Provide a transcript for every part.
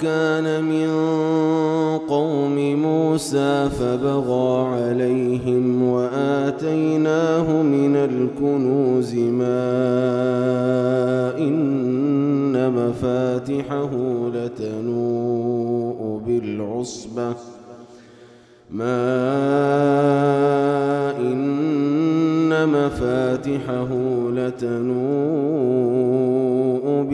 كان من قوم موسى فبغى عليهم وآتيناه من الكنوز ما إن مفاتحه لتنوء بالعصبة ما إن مفاتحه لتنوء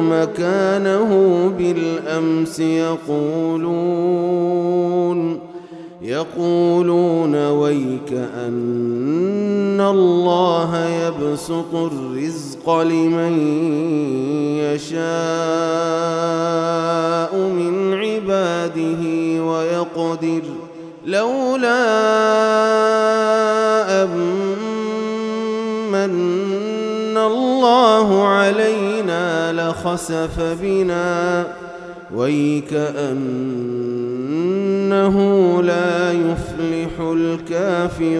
مكانه بالأمس يقولون يقولون ويك أن الله يبسط الرزق لمن يشاء من عباده ويقدر لولا لخسف بنا ويكأنه لا يفلح الكافرون.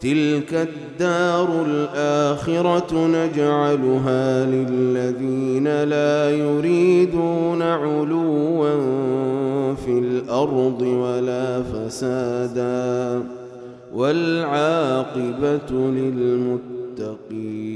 تلك الدار الآخرة نجعلها للذين لا يريدون علوا في الأرض ولا فسادا. والعاقبة للمتقين.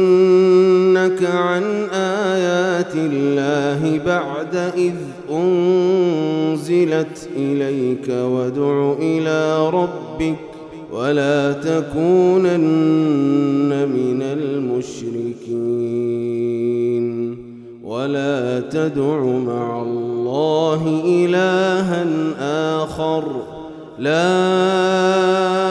عن آيات الله بعد إذ أنزلت إليك وادع إلى ربك ولا تكونن من المشركين ولا تدع مع الله إلها آخر لا